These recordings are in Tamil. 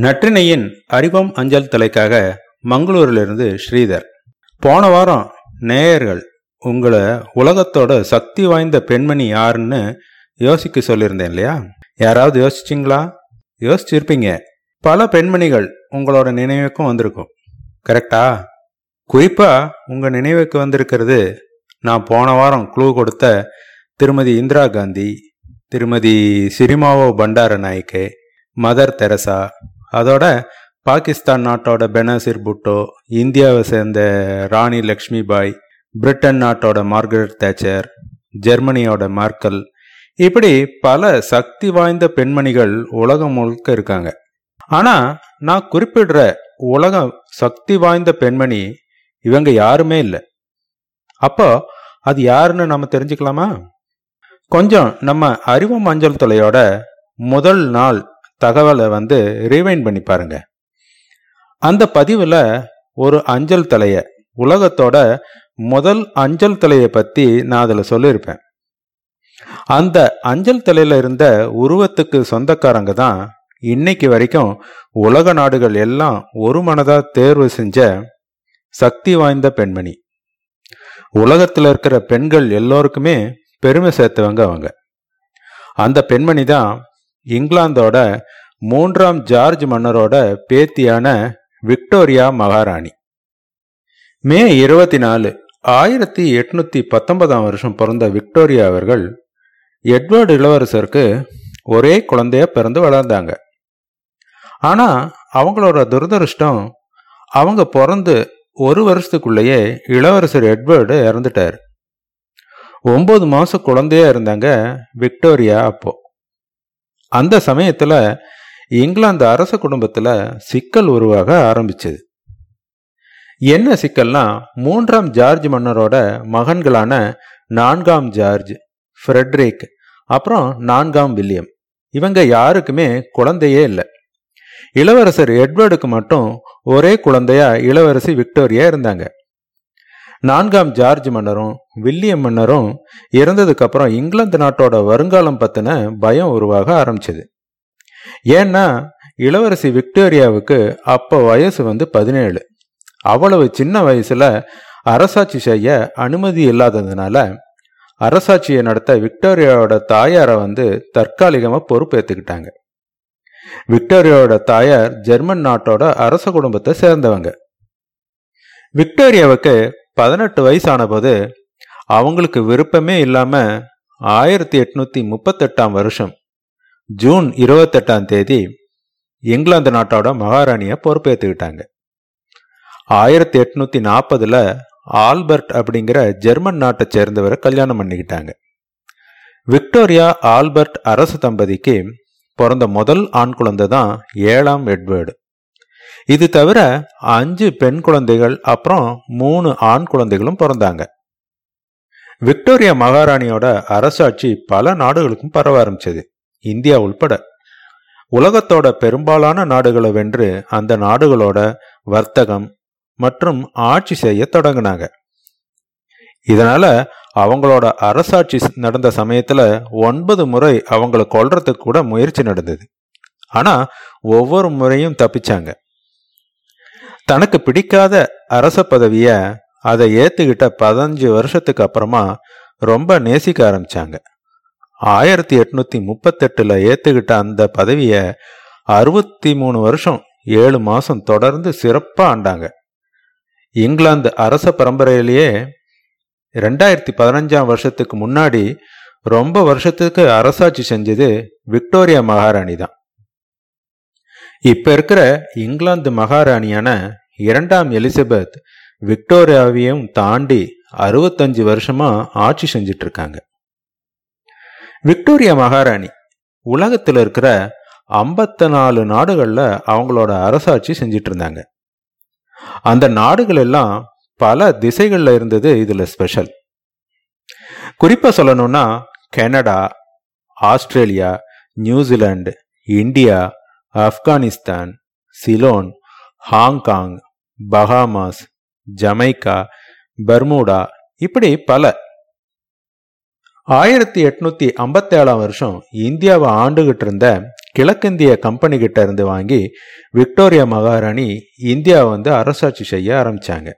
நற்றினையின் அறிவம் அஞ்சல் தலைக்காக மங்களூரிலிருந்து ஸ்ரீதர். போன வாரம் நேயர்கள் உங்களை உலகத்தோட சக்தி வாய்ந்த பெண்மணி யாருன்னு யோசிக்க சொல்லியிருந்தேன் இல்லையா? யாராவது யோசிச்சிங்களா? யோசிச்சிருப்பீங்க. பல பெண்மணிகள் உங்களோட நினைவுக்கும் வந்திருக்கும். கரெக்டா? குறிப்பா உங்க நினைவுக்கு வந்திருக்கிறது நான் போன வாரம் குழு கொடுத்த திருமதி இந்திரா காந்தி திருமதி Sirimavo Bandaranaike mother Teresa அதோட பாகிஸ்தான் நாட்டோட பெனாசிர் புட்டோ இந்தியாவை சேர்ந்த ராணி லக்ஷ்மி பாய் பிரிட்டன் நாட்டோட மார்கரெட் தேச்சர் ஜெர்மனியோட மார்க்கல் இப்படி பல சக்தி வாய்ந்த பெண்மணிகள் உலகம் முழுக்க இருக்காங்க. ஆனா நான் குறிப்பிடுற உலக சக்தி வாய்ந்த பெண்மணி இவங்க யாருமே இல்லை. அப்போ அது யாருன்னு நம்ம தெரிஞ்சுக்கலாமா? கொஞ்சம் நம்ம அறிவு மஞ்சள் தொலையோட முதல் நாள் தகவலை வந்து ரீவைண்ட் பண்ணி பாருங்க. அந்த பதிவில் ஒரு அஞ்சல் தலையை உலகத்தோட முதல் அஞ்சல் தலையை பற்றி நான் அதில் சொல்லியிருப்பேன். அந்த அஞ்சல் தலையில் இருந்த உருவத்துக்கு சொந்தக்காரங்க தான் இன்னைக்கு வரைக்கும் உலக நாடுகள் எல்லாம் ஒரு மனதாக தேர்வு செஞ்ச சக்தி வாய்ந்த பெண்மணி. உலகத்தில் இருக்கிற பெண்கள் எல்லோருக்குமே பெருமை சேர்த்தவங்க அவங்க. அந்த பெண்மணி தான் இங்கிலாந்தோட மூன்றாம் ஜார்ஜ் மன்னரோட பேத்தியான விக்டோரியா மகாராணி. மே இருபத்தி நாலு ஆயிரத்தி எட்நூத்தி பத்தொன்பதாம் வருஷம் பிறந்த விக்டோரியா அவர்கள் எட்வர்டு இளவரசருக்கு ஒரே குழந்தைய பிறந்து வளர்ந்தாங்க. ஆனா அவங்களோட துரதிருஷ்டம் அவங்க பிறந்து ஒரு வருஷத்துக்குள்ளேயே இளவரசர் எட்வர்டு இறந்துட்டார். ஒன்பது மாசம் குழந்தையா இருந்தாங்க விக்டோரியா அப்போ. அந்த சமயத்தில் இங்கிலாந்து அரச குடும்பத்தில் சிக்கல் உருவாக ஆரம்பிச்சது. என்ன சிக்கல்னா மூன்றாம் ஜார்ஜ் மன்னரோட மகன்களான நான்காம் ஜார்ஜ் ஃப்ரெட்ரிக் அப்புறம் நான்காம் வில்லியம். இவங்க யாருக்குமே குழந்தையே இல்லை. இளவரசர் எட்வர்டுக்கு மட்டும் ஒரே குழந்தையா இளவரசி விக்டோரியா இருந்தாங்க. நான்காம் ஜார்ஜ் மன்னரும் வில்லியம் மன்னரும் இறந்ததுக்கு அப்புறம் இங்கிலாந்து நாட்டோட வருங்காலம் பத்தின பயம் உருவாக ஆரம்பிச்சது. ஏன்னா இளவரசி விக்டோரியாவுக்கு அப்ப வயசு வந்து பதினேழு. அவ்வளவு சின்ன வயசுல அரசாட்சி செய்ய அனுமதி இல்லாததுனால அரசாட்சியை நடத்த விக்டோரியாவோட தாயாரை வந்து தற்காலிகமாக பொறுப்பேற்றுக்கிட்டாங்க விக்டோரியாவோட தாயார் ஜெர்மன் நாட்டோட அரச குடும்பத்தை சேர்ந்தவங்க. விக்டோரியாவுக்கு பதினெட்டு வயசான போது அவங்களுக்கு விருப்பமே இல்லாம ஆயிரத்தி எட்நூத்தி முப்பத்தெட்டாம் வருஷம் ஜூன் இருபத்தெட்டாம் தேதி இங்கிலாந்து நாட்டோட மகாராணிய பொறுப்பேற்றுக்கிட்டாங்க ஆயிரத்தி எட்நூத்தி நாற்பதுல ஆல்பர்ட் அப்படிங்கிற ஜெர்மன் நாட்டை சேர்ந்தவரை கல்யாணம் பண்ணிக்கிட்டாங்க. விக்டோரியா ஆல்பர்ட் அரசு தம்பதிக்கு பிறந்த முதல் ஆண் குழந்தை தான் ஏழாம் எட்வர்டு. இது தவிர அஞ்சு பெண் குழந்தைகள் அப்புறம் மூணு ஆண் குழந்தைகளும் பிறந்தாங்க. விக்டோரியா மகாராணியோட அரசாட்சி பல நாடுகளுக்கும் பரவ ஆரம்பிச்சது. இந்தியா உள்பட. உலகத்தோட பெரும்பாலான நாடுகளை வென்று அந்த நாடுகளோட வர்த்தகம் மற்றும் ஆட்சி செய்ய தொடங்கினாங்க. இதனால அவங்களோட அரசாட்சி நடந்த சமயத்துல ஒன்பது முறை அவங்கள கொல்றதுக்கு கூட முயற்சி நடந்தது. ஆனா ஒவ்வொரு முறையும் தப்பிச்சாங்க. தனக்கு பிடிக்காத அரச பதவிய அதை ஏற்றுக்கிட்ட பதினஞ்சு வருஷத்துக்கு அப்புறமா ரொம்ப நேசிக்க ஆரம்பிச்சாங்க. ஆயிரத்தி எட்நூத்தி முப்பத்தெட்டுல ஏத்துக்கிட்ட அந்த பதவியை அறுபத்தி மூணு வருஷம் ஏழு மாசம் தொடர்ந்து சிறப்பா ஆண்டாங்க. இங்கிலாந்து அரச பரம்பரையிலேயே ரெண்டாயிரத்தி பதினஞ்சாம் வருஷத்துக்கு முன்னாடி ரொம்ப வருஷத்துக்கு அரசாட்சி செஞ்சது விக்டோரியா மகாராணி தான். இப்ப இருக்கிற இங்கிலாந்து மகாராணியான இரண்டாம் எலிசபெத் விக்டோரியாவையும் தாண்டி அறுபத்தஞ்சு வருஷமா ஆட்சி செஞ்சிட்டு இருக்காங்க விக்டோரியா மகாராணி உலகத்தில் இருக்கிற ஐம்பத்தி நாலு நாடுகளில் அவங்களோட அரசாட்சி செஞ்சிட்டு இருந்தாங்க அந்த நாடுகள் எல்லாம் பல திசைகளில் இருந்தது இதில் ஸ்பெஷல். குறிப்பாக சொல்லணும்னா Canada Australia New Zealand India Afghanistan Ceylon Hong Kong Bahamas Jamaica Bermuda இப்படி பல. ஆயிரத்தி எட்நூத்தி ஐம்பத்தி ஏழாம் வருஷம் இந்தியாவை ஆண்டுகிட்டு இருந்த கிழக்கிந்திய கம்பெனி கிட்ட இருந்து வாங்கி விக்டோரியா மகாராணி இந்தியாவை வந்து அரசாட்சி செய்ய ஆரம்பிச்சாங்க.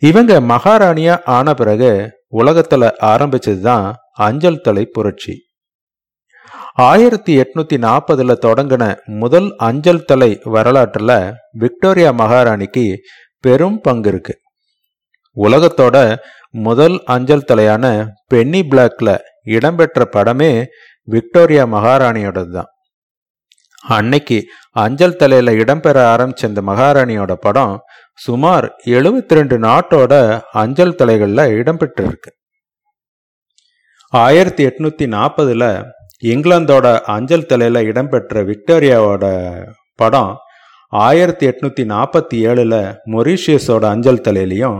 இவங்க மகாராணியா ஆன பிறகு உலகத்துல ஆரம்பிச்சது தான் அஞ்சல் தலை புரட்சி. ஆயிரத்தி எட்நூத்தி நாற்பதுல தொடங்கின முதல் அஞ்சல் தலை வரலாற்றுல விக்டோரியா மகாராணிக்கு பெரும் பங்கு இருக்கு உலகத்தோட முதல் அஞ்சல் தலையான பென்னி பிளாக்ல இடம்பெற்ற படமே விக்டோரியா மகாராணியோடது தான் அன்னைக்கு அஞ்சல் தலையில இடம்பெற ஆரம்பிச்ச இந்த மகாராணியோட படம் சுமார் எழுபத்தி ரெண்டு நாட்டோட அஞ்சல் தலைகள்ல இடம்பெற்றிருக்கு. ஆயிரத்தி எட்நூத்தி நாற்பதுல இங்கிலாந்தோட அஞ்சல் தலையில இடம்பெற்ற விக்டோரியாவோட படம் ஆயிரத்தி எட்நூத்தி நாற்பத்தி ஏழுல மொரீஷியஸோட அஞ்சல் தலையிலையும்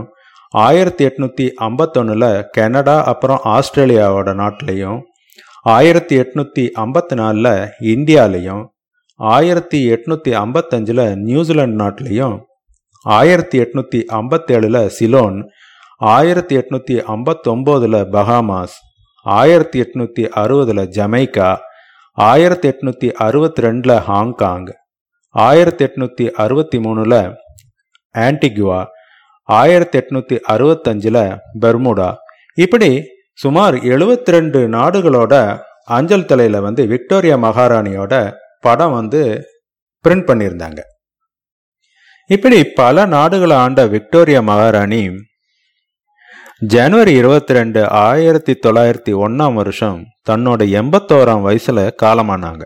ஆயிரத்தி எட்நூத்தி ஐம்பத்தொன்னுல கனடா அப்புறம் ஆஸ்திரேலியாவோட நாட்டிலையும் ஆயிரத்தி எட்நூத்தி ஐம்பத்தி நாலுல இந்தியாலையும் ஆயிரத்தி எட்நூத்தி ஐம்பத்தஞ்சுல நியூசிலாந்து நாட்டிலையும் ஆயிரத்தி எட்நூத்தி ஐம்பத்தேழில் சிலோன் ஆயிரத்தி எட்நூத்தி ஐம்பத்தொம்போதில் பஹாமாஸ் ஆயிரத்தி எட்நூத்தி அறுபதுல ஜமைக்கா ஆயிரத்தி எட்நூத்தி அறுபத்தி ரெண்டுல ஹாங்காங் ஆயிரத்தி எட்நூத்தி அறுபத்தி மூணுல ஆன்டிகுவா ஆயிரத்தி எட்நூத்தி அறுபத்தஞ்சுல பெர்முடா. இப்படி சுமார் எழுபத்தி ரெண்டு நாடுகளோட அஞ்சல் தலையில வந்து விக்டோரியா மகாராணியோட படம் வந்து பிரிண்ட் பண்ணியிருந்தாங்க. இப்படி பல நாடுகளை ஆண்ட விக்டோரியா மகாராணி ஜனவரி இருபத்தி ரெண்டு ஆயிரத்தி தொள்ளாயிரத்தி ஒன்னாம் வருஷம் தன்னோட எண்பத்தோராம் வயசுல காலமானாங்க.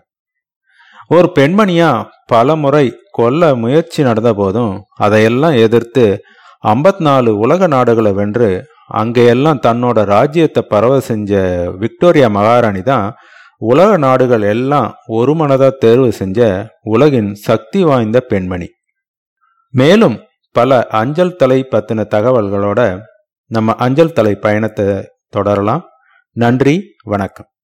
ஒரு பெண்மணியா பல முறை கொல்ல முயற்சி நடந்த போதும் அதையெல்லாம் எதிர்த்து ஐம்பத்தி நாலு உலக நாடுகளை வென்று அங்கெல்லாம் தன்னோட ராஜ்யத்தை பரவ செஞ்ச விக்டோரியா மகாராணி தான் உலக நாடுகள் எல்லாம் ஒரு மனதாக தேர்வு செஞ்ச உலகின் சக்தி வாய்ந்த பெண்மணி. மேலும் பல அஞ்சல் தலை பற்றின தகவல்களோட நம்ம அஞ்சல் தலை பயணத்தை தொடரலாம். நன்றி வணக்கம்.